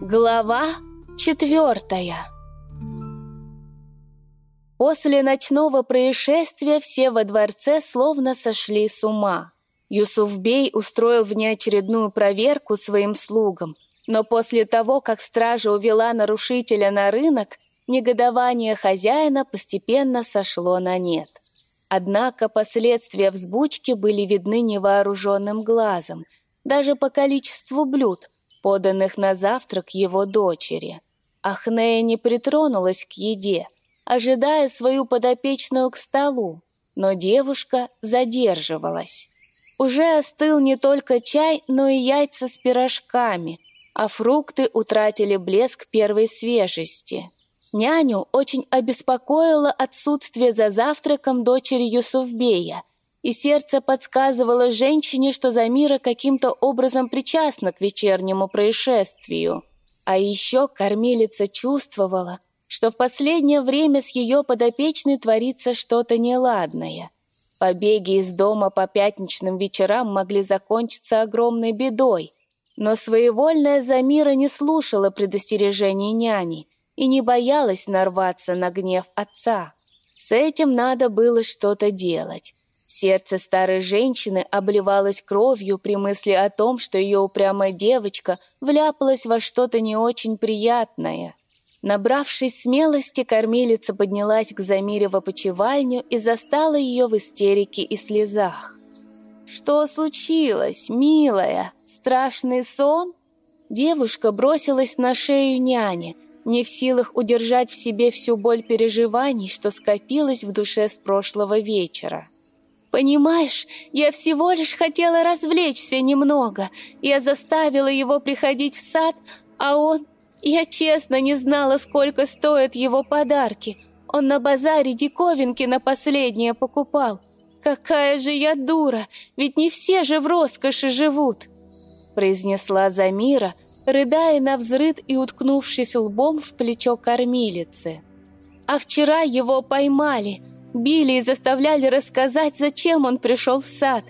Глава четвертая После ночного происшествия все во дворце словно сошли с ума. Юсуфбей устроил внеочередную проверку своим слугам, но после того, как стража увела нарушителя на рынок, негодование хозяина постепенно сошло на нет. Однако последствия взбучки были видны невооруженным глазом, даже по количеству блюд, поданных на завтрак его дочери. Ахнея не притронулась к еде, ожидая свою подопечную к столу, но девушка задерживалась. Уже остыл не только чай, но и яйца с пирожками, а фрукты утратили блеск первой свежести. Няню очень обеспокоило отсутствие за завтраком дочери Юсуфбея, и сердце подсказывало женщине, что Замира каким-то образом причастна к вечернему происшествию. А еще кормилица чувствовала, что в последнее время с ее подопечной творится что-то неладное. Побеги из дома по пятничным вечерам могли закончиться огромной бедой, но своевольная Замира не слушала предостережений няни – и не боялась нарваться на гнев отца. С этим надо было что-то делать. Сердце старой женщины обливалось кровью при мысли о том, что ее упрямая девочка вляпалась во что-то не очень приятное. Набравшись смелости, кормилица поднялась к Замире в опочивальню и застала ее в истерике и слезах. «Что случилось, милая? Страшный сон?» Девушка бросилась на шею няни, не в силах удержать в себе всю боль переживаний, что скопилось в душе с прошлого вечера. «Понимаешь, я всего лишь хотела развлечься немного. Я заставила его приходить в сад, а он... Я честно не знала, сколько стоят его подарки. Он на базаре диковинки на последнее покупал. Какая же я дура, ведь не все же в роскоши живут!» произнесла Замира, рыдая на взрыд и уткнувшись лбом в плечо кормилицы. А вчера его поймали, били и заставляли рассказать, зачем он пришел в сад.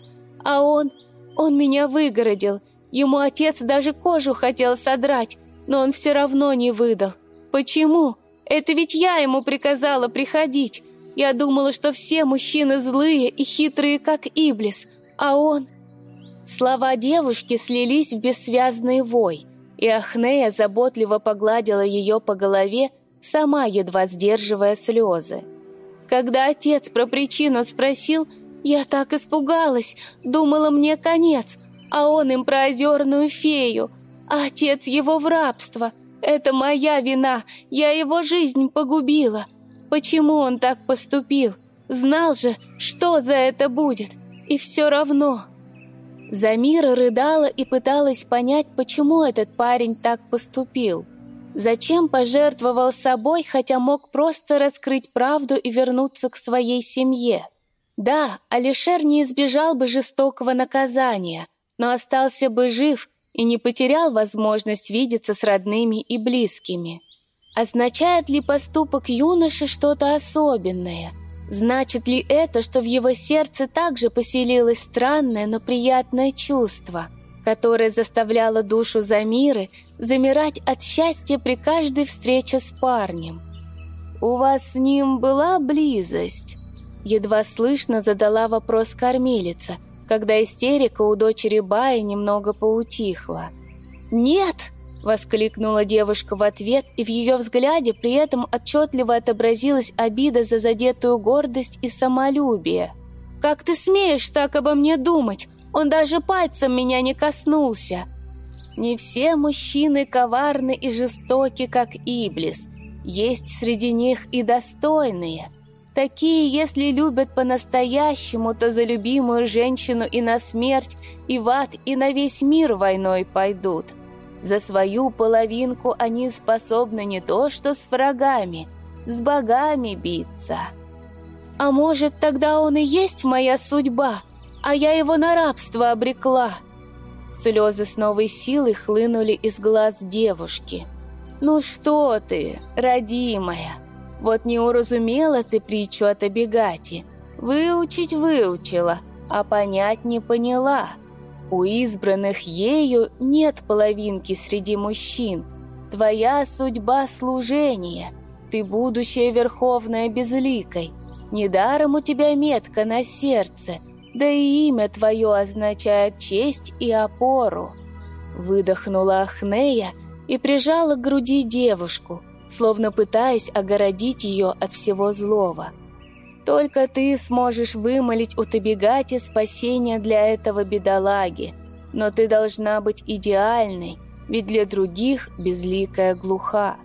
А он... он меня выгородил. Ему отец даже кожу хотел содрать, но он все равно не выдал. Почему? Это ведь я ему приказала приходить. Я думала, что все мужчины злые и хитрые, как Иблис, а он... Слова девушки слились в бессвязный вой — и Ахнея заботливо погладила ее по голове, сама едва сдерживая слезы. Когда отец про причину спросил, я так испугалась, думала мне конец, а он им про озерную фею, а отец его в рабство. Это моя вина, я его жизнь погубила. Почему он так поступил? Знал же, что за это будет, и все равно... Замира рыдала и пыталась понять, почему этот парень так поступил. Зачем пожертвовал собой, хотя мог просто раскрыть правду и вернуться к своей семье? Да, Алишер не избежал бы жестокого наказания, но остался бы жив и не потерял возможность видеться с родными и близкими. Означает ли поступок юноши что-то особенное – Значит ли это, что в его сердце также поселилось странное, но приятное чувство, которое заставляло душу Замиры замирать от счастья при каждой встрече с парнем? «У вас с ним была близость?» Едва слышно задала вопрос кормилица, когда истерика у дочери Баи немного поутихла. «Нет!» Воскликнула девушка в ответ, и в ее взгляде при этом отчетливо отобразилась обида за задетую гордость и самолюбие. «Как ты смеешь так обо мне думать? Он даже пальцем меня не коснулся!» «Не все мужчины коварны и жестоки, как Иблис. Есть среди них и достойные. Такие, если любят по-настоящему, то за любимую женщину и на смерть, и в ад, и на весь мир войной пойдут». За свою половинку они способны не то что с врагами, с богами биться. А может, тогда он и есть моя судьба, а я его на рабство обрекла? Слезы с новой силой хлынули из глаз девушки. «Ну что ты, родимая, вот не уразумела ты притчу от Абигати. Выучить выучила, а понять не поняла». У избранных ею нет половинки среди мужчин. Твоя судьба — служение. Ты будущее верховное безликой. Недаром у тебя метка на сердце, да и имя твое означает честь и опору». Выдохнула Ахнея и прижала к груди девушку, словно пытаясь огородить ее от всего злого. «Только ты сможешь вымолить у Табигати спасение для этого бедолаги, но ты должна быть идеальной, ведь для других безликая глуха.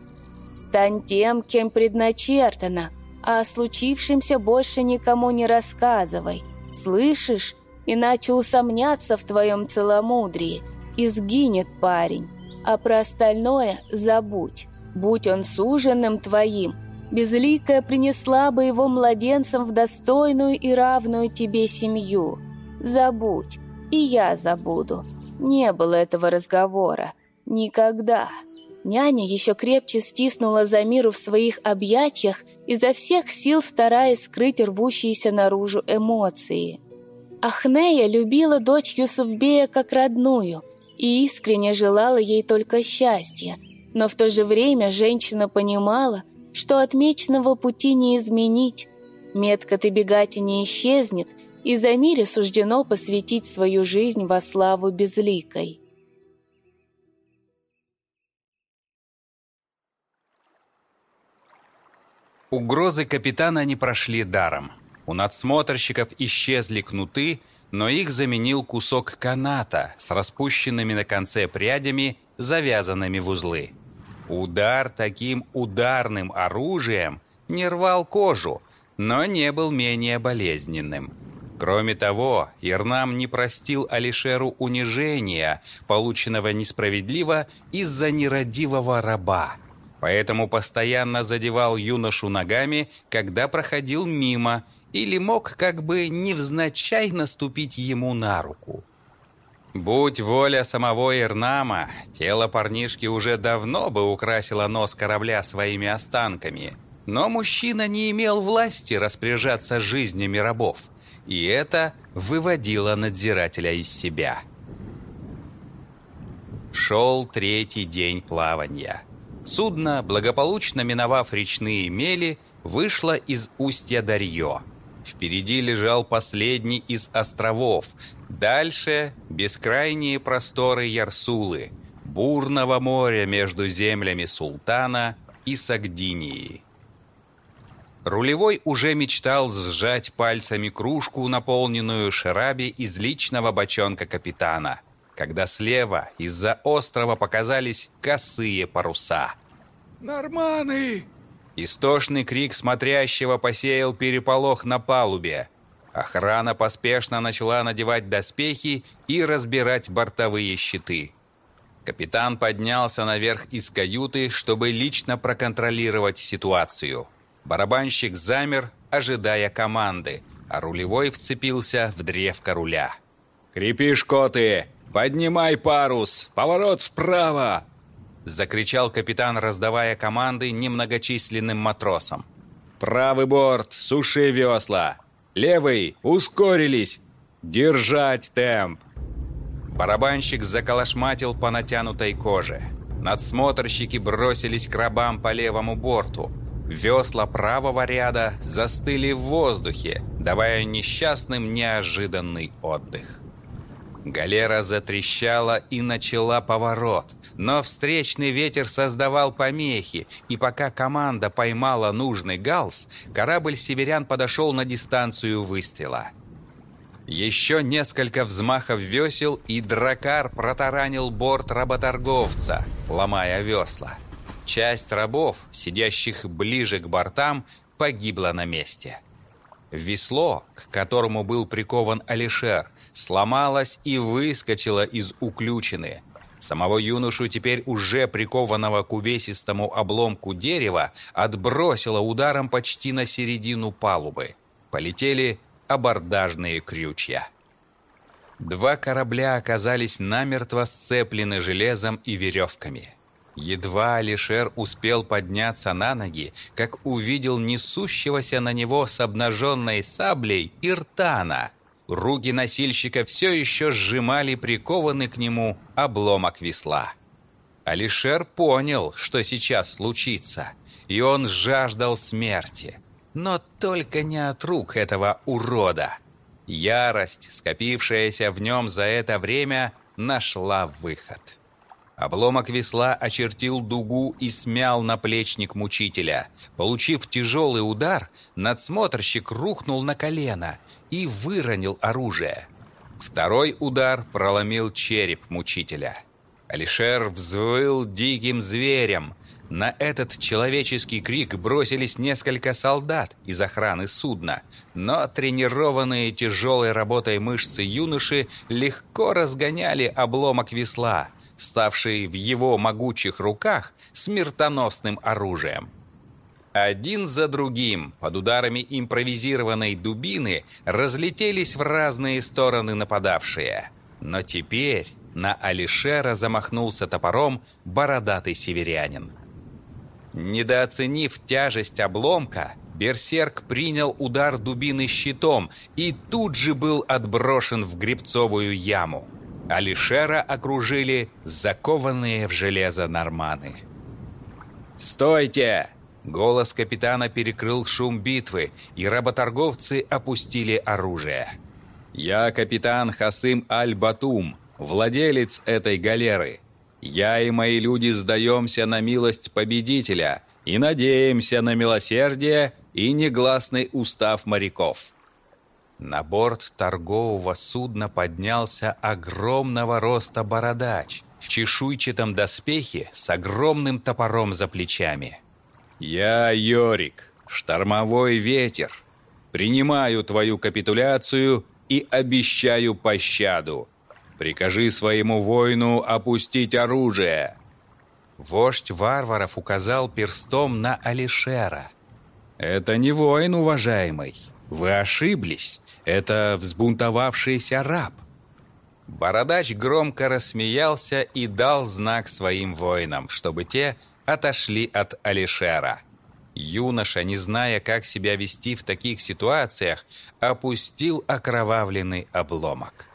Стань тем, кем предначертано, а о случившемся больше никому не рассказывай. Слышишь? Иначе усомнятся в твоем целомудрии, и сгинет парень. А про остальное забудь. Будь он суженным твоим, безликая принесла бы его младенцам в достойную и равную тебе семью. Забудь, и я забуду. Не было этого разговора. Никогда. Няня еще крепче стиснула Замиру в своих объятиях, изо всех сил стараясь скрыть рвущиеся наружу эмоции. Ахнея любила дочь Юсуфбея как родную и искренне желала ей только счастья, но в то же время женщина понимала, что отмеченного пути не изменить. Метка Табигати не исчезнет, и Замире суждено посвятить свою жизнь во славу безликой. Угрозы капитана не прошли даром. У надсмотрщиков исчезли кнуты, но их заменил кусок каната с распущенными на конце прядями, завязанными в узлы. Удар таким ударным оружием не рвал кожу, но не был менее болезненным. Кроме того, Ирнам не простил Алишеру унижения, полученного несправедливо из-за нерадивого раба – поэтому постоянно задевал юношу ногами, когда проходил мимо, или мог как бы невзначай наступить ему на руку. Будь воля самого Ирнама, тело парнишки уже давно бы украсило нос корабля своими останками, но мужчина не имел власти распоряжаться жизнями рабов, и это выводило надзирателя из себя. Шел третий день плавания – Судно, благополучно миновав речные мели, вышло из устья Дарьё. Впереди лежал последний из островов. Дальше бескрайние просторы Ярсулы, бурного моря между землями Султана и Сагдинии. Рулевой уже мечтал сжать пальцами кружку, наполненную шараби из личного бочонка капитана – когда слева из-за острова показались косые паруса. «Норманы!» Истошный крик смотрящего посеял переполох на палубе. Охрана поспешно начала надевать доспехи и разбирать бортовые щиты. Капитан поднялся наверх из каюты, чтобы лично проконтролировать ситуацию. Барабанщик замер, ожидая команды, а рулевой вцепился в древко руля. «Крепи шкоты! «Поднимай парус! Поворот вправо!» Закричал капитан, раздавая команды немногочисленным матросам. «Правый борт! Суши весла! Левый! Ускорились! Держать темп!» Барабанщик заколошматил по натянутой коже. Надсмотрщики бросились к рабам по левому борту. Весла правого ряда застыли в воздухе, давая несчастным неожиданный отдых. Галера затрещала и начала поворот, но встречный ветер создавал помехи, и пока команда поймала нужный галс, корабль «Северян» подошел на дистанцию выстрела. Еще несколько взмахов весел, и дракар протаранил борт работорговца, ломая весла. Часть рабов, сидящих ближе к бортам, погибла на месте. Весло, к которому был прикован Алишер, сломалось и выскочило из уключины. Самого юношу, теперь уже прикованного к увесистому обломку дерева, отбросило ударом почти на середину палубы. Полетели абордажные крючья. Два корабля оказались намертво сцеплены железом и веревками – Едва Алишер успел подняться на ноги, как увидел несущегося на него с обнаженной саблей Иртана. Руки носильщика все еще сжимали прикованный к нему обломок весла. Алишер понял, что сейчас случится, и он жаждал смерти. Но только не от рук этого урода. Ярость, скопившаяся в нем за это время, нашла выход. Обломок весла очертил дугу и смял наплечник мучителя. Получив тяжелый удар, надсмотрщик рухнул на колено и выронил оружие. Второй удар проломил череп мучителя. Алишер взвыл диким зверем. На этот человеческий крик бросились несколько солдат из охраны судна, но тренированные тяжелой работой мышцы юноши легко разгоняли обломок весла – ставший в его могучих руках смертоносным оружием. Один за другим, под ударами импровизированной дубины, разлетелись в разные стороны нападавшие. Но теперь на Алишера замахнулся топором бородатый северянин. Недооценив тяжесть обломка, Берсерк принял удар дубины щитом и тут же был отброшен в грибцовую яму. Алишера окружили закованные в железо норманы. «Стойте!» Голос капитана перекрыл шум битвы, и работорговцы опустили оружие. «Я капитан Хасым Аль-Батум, владелец этой галеры. Я и мои люди сдаемся на милость победителя и надеемся на милосердие и негласный устав моряков». На борт торгового судна поднялся огромного роста бородач в чешуйчатом доспехе с огромным топором за плечами. «Я Йорик, штормовой ветер. Принимаю твою капитуляцию и обещаю пощаду. Прикажи своему воину опустить оружие». Вождь варваров указал перстом на Алишера. «Это не воин, уважаемый. Вы ошиблись. Это взбунтовавшийся раб. Бородач громко рассмеялся и дал знак своим воинам, чтобы те отошли от Алишера. Юноша, не зная, как себя вести в таких ситуациях, опустил окровавленный обломок.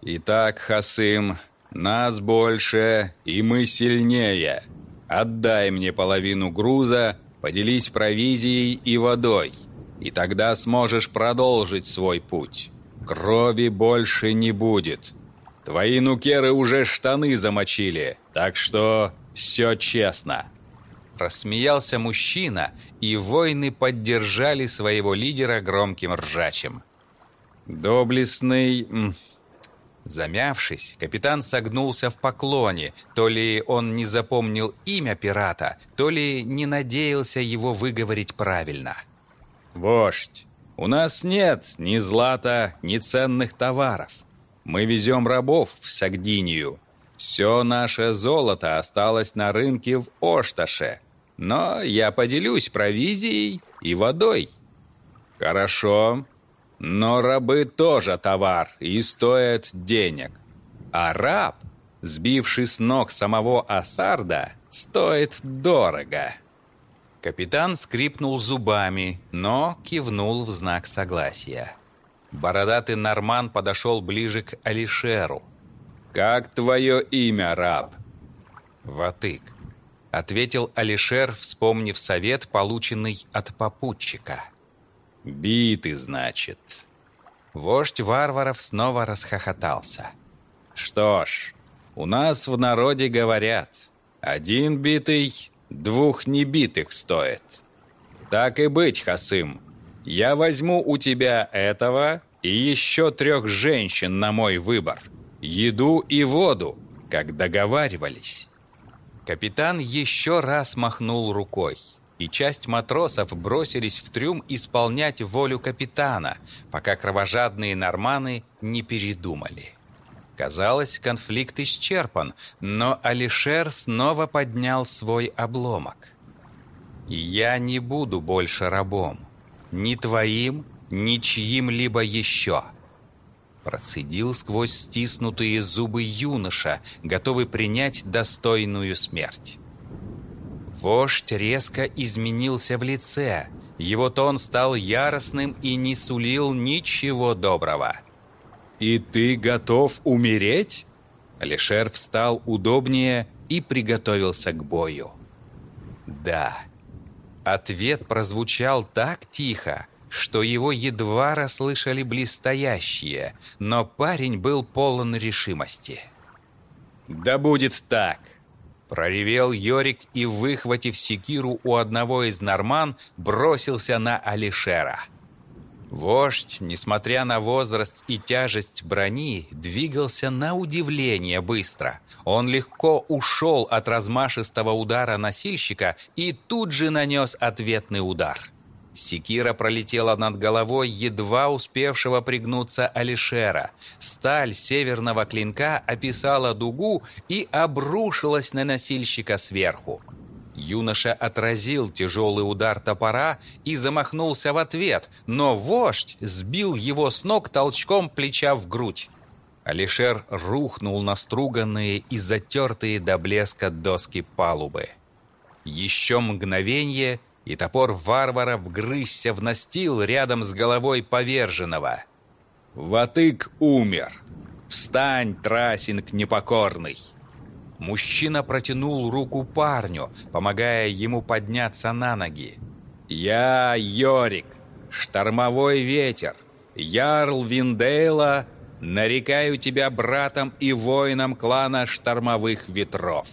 «Итак, Хасым, нас больше, и мы сильнее. Отдай мне половину груза, поделись провизией и водой и тогда сможешь продолжить свой путь. Крови больше не будет. Твои нукеры уже штаны замочили, так что все честно». Рассмеялся мужчина, и воины поддержали своего лидера громким ржачем. «Доблестный...» Замявшись, капитан согнулся в поклоне. То ли он не запомнил имя пирата, то ли не надеялся его выговорить правильно – «Вождь, у нас нет ни злата, ни ценных товаров. Мы везем рабов в Сагдинию. Все наше золото осталось на рынке в Ошташе, но я поделюсь провизией и водой». «Хорошо, но рабы тоже товар и стоят денег. А раб, сбивший с ног самого Асарда, стоит дорого». Капитан скрипнул зубами, но кивнул в знак согласия. Бородатый Норман подошел ближе к Алишеру. «Как твое имя, раб?» «Ватык», — ответил Алишер, вспомнив совет, полученный от попутчика. «Биты, значит». Вождь варваров снова расхохотался. «Что ж, у нас в народе говорят, один битый Двух небитых стоит. Так и быть, Хасым. Я возьму у тебя этого и еще трех женщин на мой выбор. Еду и воду, как договаривались. Капитан еще раз махнул рукой, и часть матросов бросились в трюм исполнять волю капитана, пока кровожадные норманы не передумали. Казалось, конфликт исчерпан, но Алишер снова поднял свой обломок. «Я не буду больше рабом. Ни твоим, ни чьим-либо еще». Процедил сквозь стиснутые зубы юноша, готовый принять достойную смерть. Вождь резко изменился в лице. Его тон стал яростным и не сулил ничего доброго. «И ты готов умереть?» Алишер встал удобнее и приготовился к бою. Да, ответ прозвучал так тихо, что его едва расслышали близстоящие, но парень был полон решимости. «Да будет так!» Проревел Йорик и, выхватив секиру у одного из норман, бросился на Алишера. Вождь, несмотря на возраст и тяжесть брони, двигался на удивление быстро. Он легко ушел от размашистого удара носильщика и тут же нанес ответный удар. Секира пролетела над головой едва успевшего пригнуться Алишера. Сталь северного клинка описала дугу и обрушилась на носильщика сверху. Юноша отразил тяжелый удар топора и замахнулся в ответ, но вождь сбил его с ног толчком плеча в грудь. Алишер рухнул на струганные и затертые до блеска доски палубы. Еще мгновение, и топор варвара вгрызся в настил рядом с головой поверженного. «Ватык умер! Встань, Трасинг непокорный!» Мужчина протянул руку парню, помогая ему подняться на ноги. «Я Йорик, штормовой ветер, Ярл Виндейла, нарекаю тебя братом и воином клана штормовых ветров».